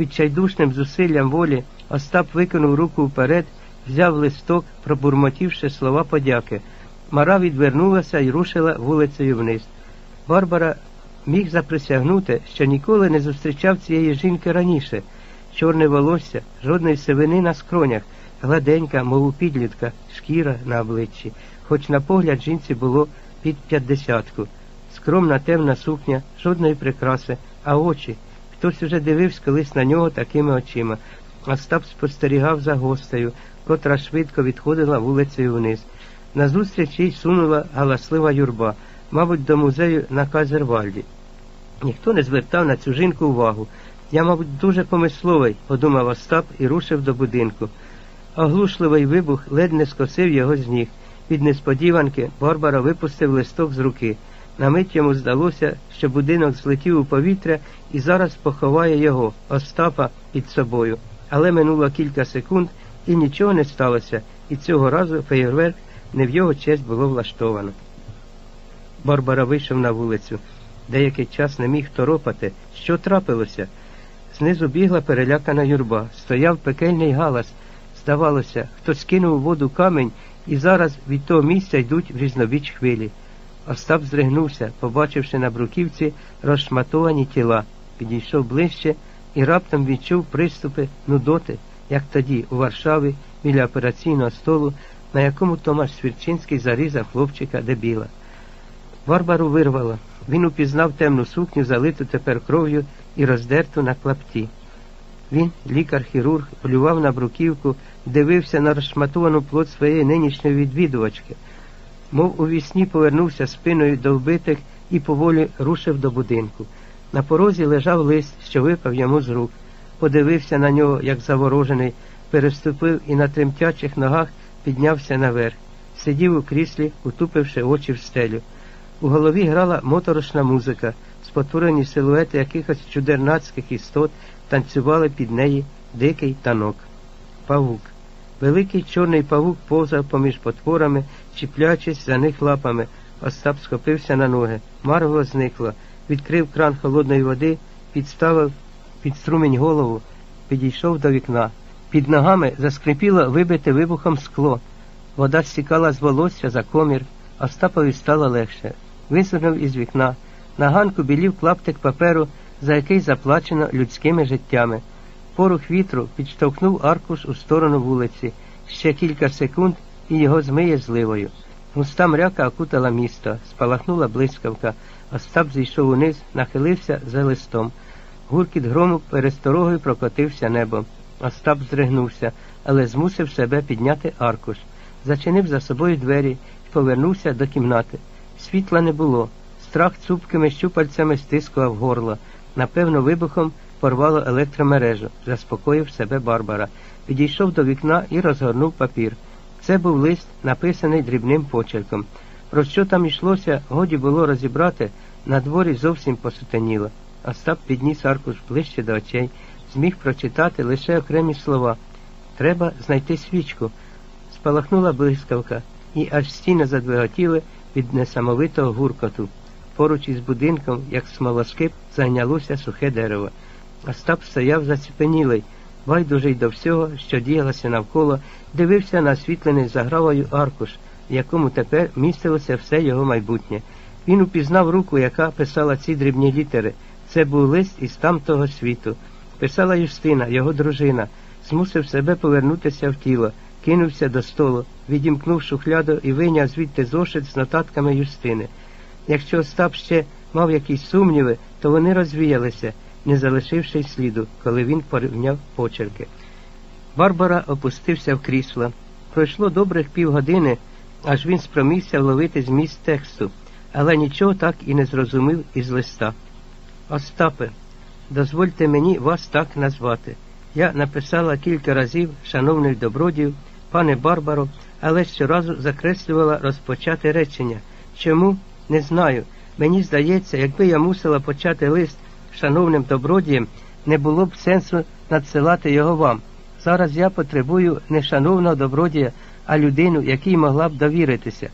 Відчайдушним зусиллям волі Остап викинув руку вперед, взяв листок, пробурмотівши слова подяки. Мара відвернулася і рушила вулицею вниз. Барбара міг заприсягнути, що ніколи не зустрічав цієї жінки раніше. Чорне волосся, жодної сивини на скронях, гладенька, мов у підлітка, шкіра на обличчі, хоч на погляд жінці було під п'ятдесятку. Скромна темна сукня, жодної прикраси, а очі. Хтось уже дивився колись на нього такими очима. Остап спостерігав за гостею, котра швидко відходила вулицею вниз. Назустріч їй сунула галаслива юрба, мабуть, до музею на Казервальді. Ніхто не звертав на цю жінку увагу. Я, мабуть, дуже помисловий, подумав Остап і рушив до будинку. Оглушливий вибух ледь не скосив його з ніг. Від несподіванки Барбара випустив листок з руки. На мить йому здалося, що будинок злетів у повітря і зараз поховає його, Остапа, під собою. Але минуло кілька секунд і нічого не сталося, і цього разу феєрверк не в його честь було влаштовано. Барбара вийшов на вулицю. Деякий час не міг торопати. Що трапилося? Знизу бігла перелякана юрба. Стояв пекельний галас. Здавалося, хтось кинув у воду камінь, і зараз від того місця йдуть в різнобіч хвилі. Остап здригнувся, побачивши на бруківці розшматовані тіла, підійшов ближче і раптом відчув приступи нудоти, як тоді, у Варшаві, біля операційного столу, на якому Томаш Свірчинський зарізав хлопчика дебіла. Варбару вирвало. Він упізнав темну сукню, залиту тепер кров'ю і роздерту на клапті. Він, лікар-хірург, полював на бруківку, дивився на розшматовану плоть своєї нинішньої відвідувачки, мов у вісні повернувся спиною до вбитих і поволі рушив до будинку. На порозі лежав лист, що випав йому з рук, подивився на нього, як заворожений, переступив і на тремтячих ногах піднявся наверх, сидів у кріслі, утупивши очі в стелю. У голові грала моторошна музика, спотворені силуети якихось чудернацьких істот танцювали під неї дикий танок. Павук. Великий чорний павук повзав поміж потворами, чіплячись за них лапами. Остап схопився на ноги. Марго зникло, відкрив кран холодної води, підставив під струмінь голову, підійшов до вікна. Під ногами заскрипіло вибите вибухом скло. Вода стікала з волосся за комір, Остапові стало легше. Висунув із вікна. На ганку білів клаптик паперу, за який заплачено людськими життями. Порух вітру підштовхнув аркуш у сторону вулиці. Ще кілька секунд і його змиє зливою. Густа мряка окутала місто, спалахнула блискавка. Остап зійшов униз, нахилився за листом. Гуркіт грому пересторогою прокотився небом. Остап здригнувся, але змусив себе підняти аркуш. Зачинив за собою двері і повернувся до кімнати. Світла не було. Страх цупкими щупальцями стискував горло. Напевно, вибухом порвало електромережу, заспокоїв себе Барбара. Підійшов до вікна і розгорнув папір. Це був лист, написаний дрібним почерком. Про що там йшлося, годі було розібрати, на дворі зовсім посутеніло. Остап підніс аркуш ближче до очей, зміг прочитати лише окремі слова. Треба знайти свічку. Спалахнула блискавка, і аж стіни задвиготіли від несамовитого гуркоту. Поруч із будинком, як смолоскип, зайнялося сухе дерево. Остап стояв заціпенілий, байдужий до всього, що діялося навколо, дивився на освітлений загравою аркуш, в якому тепер містилося все його майбутнє. Він упізнав руку, яка писала ці дрібні літери. Це був лист із тамтого світу. Писала Юстина, його дружина, змусив себе повернутися в тіло, кинувся до столу, відімкнув шухляду і вийняв звідти зошит з нотатками Юстини. Якщо Остап ще мав якісь сумніви, то вони розвіялися, не залишивши й сліду, коли він порівняв почерки. Барбара опустився в крісло. Пройшло добрих півгодини, аж він спромігся вловити зміст тексту, але нічого так і не зрозумів із листа. Остапе, дозвольте мені вас так назвати. Я написала кілька разів, шановний добродію, пане Барбаро, але щоразу закреслювала розпочати речення. Чому? Не знаю. Мені здається, якби я мусила почати лист шановним добродієм, не було б сенсу надсилати його вам. Зараз я потребую не шановного добродія, а людину, якій могла б довіритися.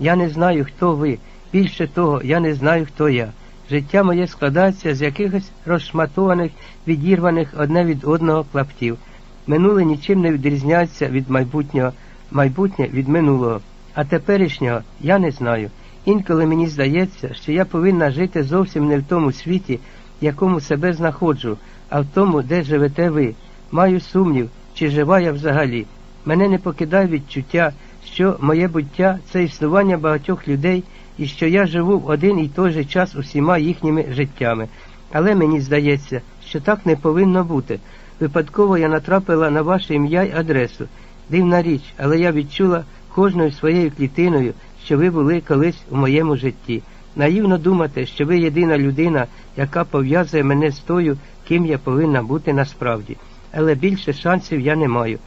Я не знаю, хто ви. Більше того, я не знаю, хто я. Життя моє складається з якихось розшматованих, відірваних одне від одного клаптів. Минуле нічим не відрізняється від майбутнього, майбутнє від минулого. А теперішнього я не знаю. Інколи мені здається, що я повинна жити зовсім не в тому світі, якому себе знаходжу, а в тому, де живете ви. Маю сумнів, чи жива я взагалі. Мене не покидає відчуття, що моє буття це існування багатьох людей і що я живу в один і той же час усіма їхніми життями. Але мені здається, що так не повинно бути. Випадково я натрапила на ваше ім'я й адресу. Дивна річ, але я відчула кожною своєю клітиною, що ви були колись у моєму житті. Наївно думати, що ви єдина людина, яка пов'язує мене з тою, ким я повинна бути насправді. Але більше шансів я не маю.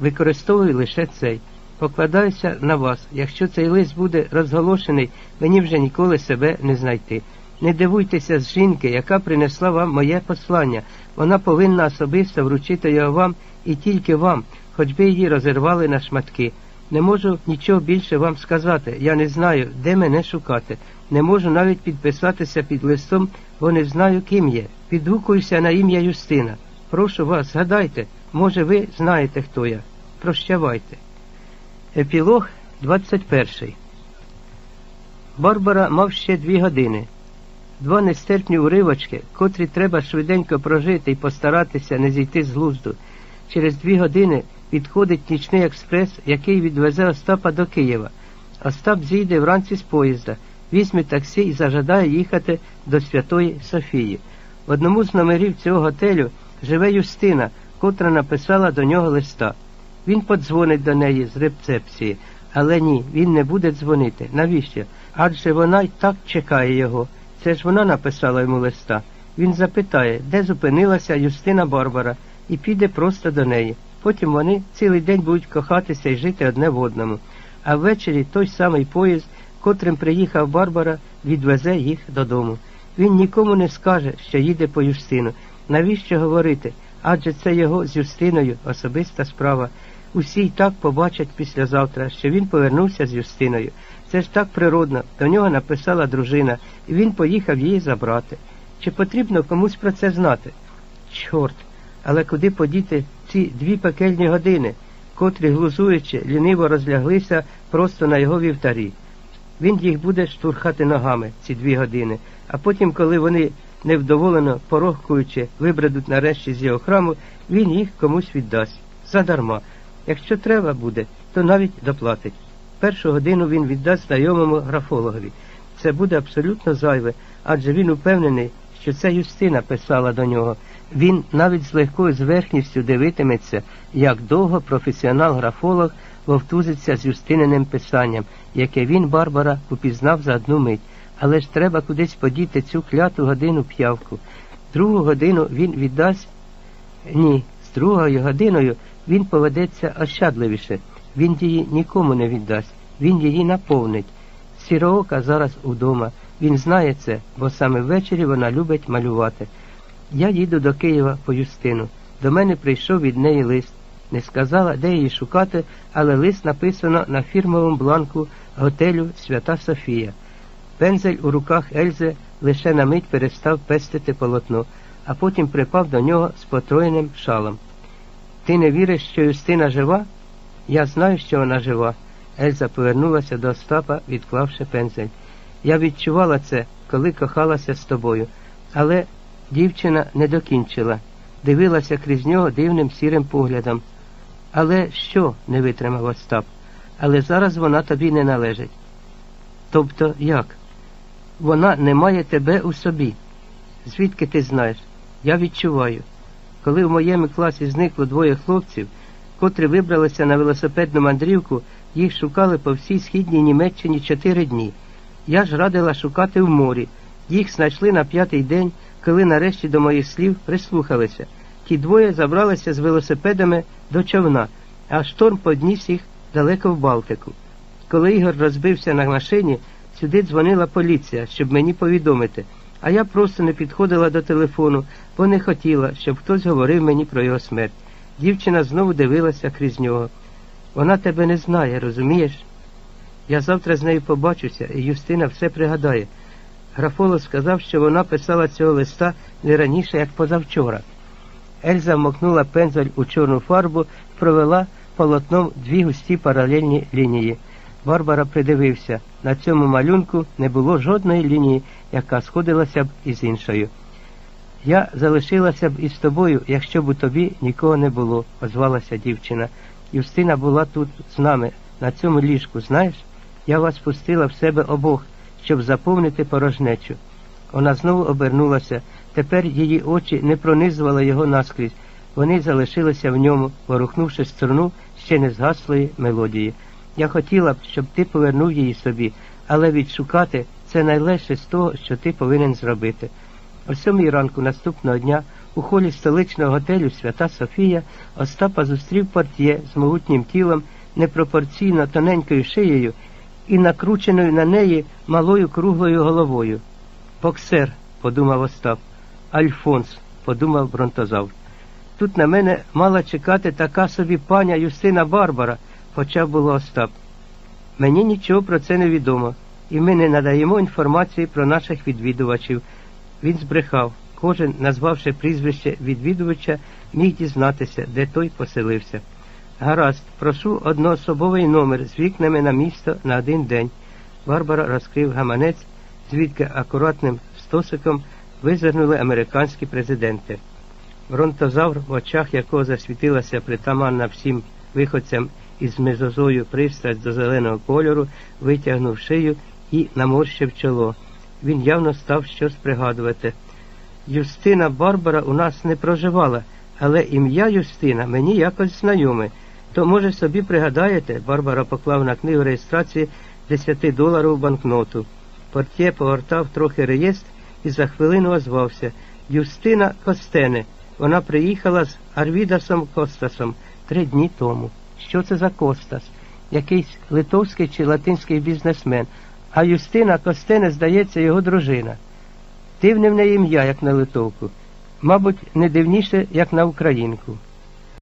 Використовую лише цей. Покладаюся на вас. Якщо цей лист буде розголошений, мені вже ніколи себе не знайти. Не дивуйтеся з жінки, яка принесла вам моє послання. Вона повинна особисто вручити його вам і тільки вам, хоч би її розірвали на шматки. Не можу нічого більше вам сказати. Я не знаю, де мене шукати. Не можу навіть підписатися під листом, бо не знаю, ким є. Підгукуюся на ім'я Юстина. Прошу вас, згадайте, може, ви знаєте, хто я. Прощавайте. Епілог 21 Барбара мав ще дві години. Два нестерпні уривочки, котрі треба швиденько прожити і постаратися не зійти з глузду. Через дві години відходить нічний експрес, який відвезе Остапа до Києва. Остап зійде вранці з поїзда, візьме таксі і зажадає їхати до Святої Софії. В одному з номерів цього готелю живе Юстина, котра написала до нього листа. Він подзвонить до неї з рецепції, але ні, він не буде дзвонити. Навіщо? Адже вона й так чекає його. Це ж вона написала йому листа. Він запитає, де зупинилася Юстина Барбара, і піде просто до неї. Потім вони цілий день будуть кохатися і жити одне в одному. А ввечері той самий поїзд, котрим приїхав Барбара, відвезе їх додому. Він нікому не скаже, що їде по Юстину. Навіщо говорити? Адже це його з Юстиною особиста справа. Усі й так побачать післязавтра, що він повернувся з Юстиною. Це ж так природно, до нього написала дружина, і він поїхав її забрати. Чи потрібно комусь про це знати? Чорт, але куди подіти ці дві пекельні години, котрі, глузуючи, ліниво розляглися просто на його вівтарі? Він їх буде штурхати ногами ці дві години, а потім, коли вони, невдоволено порохкуючи, вибредуть нарешті з його храму, він їх комусь віддасть. Задарма. Якщо треба буде, то навіть доплатить. Першу годину він віддасть знайомому графологові. Це буде абсолютно зайве, адже він упевнений, що це Юстина писала до нього. Він навіть з легкою зверхністю дивитиметься, як довго професіонал-графолог вовтузиться з Юстининим писанням, яке він, Барбара, упізнав за одну мить. Але ж треба кудись подіти цю кляту годину п'явку. Другу годину він віддасть. Ні, з другою годиною він поведеться ощадливіше. Він її нікому не віддасть, він її наповнить. Сіроока зараз удома. Він знає це, бо саме ввечері вона любить малювати. Я їду до Києва по Юстину. До мене прийшов від неї лист. Не сказала, де її шукати, але лист написано на фірмовому бланку готелю Свята Софія. Пензель у руках Ельзи лише на мить перестав пестити полотно, а потім припав до нього з потроєним шалом. Ти не віриш, що Юстина жива? Я знаю, що вона жива. Ельза повернулася до Остапа, відклавши пензель. Я відчувала це, коли кохалася з тобою, але дівчина не докінчила, дивилася крізь нього дивним сірим поглядом. Але що? не витримав Остап. Але зараз вона тобі не належить. Тобто як? Вона не має тебе у собі. Звідки ти знаєш? Я відчуваю. Коли в моєму класі зникло двоє хлопців, котрі вибралися на велосипедну мандрівку, їх шукали по всій східній Німеччині чотири дні. Я ж радила шукати в морі. Їх знайшли на п'ятий день, коли нарешті до моїх слів прислухалися. Ті двоє забралися з велосипедами до човна, а шторм подніс їх далеко в Балтику. Коли Ігор розбився на машині, сюди дзвонила поліція, щоб мені повідомити, а я просто не підходила до телефону, бо не хотіла, щоб хтось говорив мені про його смерть. Дівчина знову дивилася крізь нього. Вона тебе не знає, розумієш? Я завтра з нею побачуся, і Юстина все пригадає. Графоло сказав, що вона писала цього листа не раніше, як позавчора. Ельза вмокнула пензель у чорну фарбу провела полотном дві густі паралельні лінії. Барбара придивився. На цьому малюнку не було жодної лінії, яка сходилася б із іншою. Я залишилася б із тобою, якщо б у тобі нікого не було, озвалася дівчина. Юстина була тут з нами, на цьому ліжку, знаєш? Я вас пустила в себе обох, щоб заповнити порожнечу. Вона знову обернулася. Тепер її очі не пронизували його наскрізь. Вони залишилися в ньому, ворухнувши струну ще не згаслої мелодії. Я хотіла б, щоб ти повернув її собі, але відшукати це найлегше з того, що ти повинен зробити. О сьомій ранку наступного дня у холі столичного готелю Свята Софія Остапа зустрів портє з могутнім тілом, непропорційно тоненькою шиєю і накрученою на неї малою круглою головою. Боксер, подумав Остап. Альфонс, подумав бронтозавр. Тут на мене мала чекати така собі паня Юстина Барбара, почав було Остап. Мені нічого про це не відомо, і ми не надаємо інформації про наших відвідувачів. Він збрехав. Кожен, назвавши прізвище відвідувача, міг дізнатися, де той поселився. Гаразд, прошу одноособовий номер з вікнами на місто на один день. Барбара розкрив гаманець, звідки акуратним стосиком визирнули американські президенти. Бронтозавр, в очах якого засвітилася притаманна всім виходцям із мезозою пристрасть до зеленого кольору, витягнув шию і наморщив чоло. Він явно став щось пригадувати. Юстина Барбара у нас не проживала, але ім'я Юстина мені якось знайоме. То, може, собі пригадаєте, Барбара поклав на книгу реєстрації 10 доларів банкноту. Портє повертав трохи реєстр і за хвилину озвався Юстина Костене. Вона приїхала з Арвідасом Костасом три дні тому. Що це за Костас? Якийсь литовський чи латинський бізнесмен, а Юстина Костене, здається, його дружина. Дивне в неї ім'я, як на литовку. Мабуть, не дивніше, як на українку.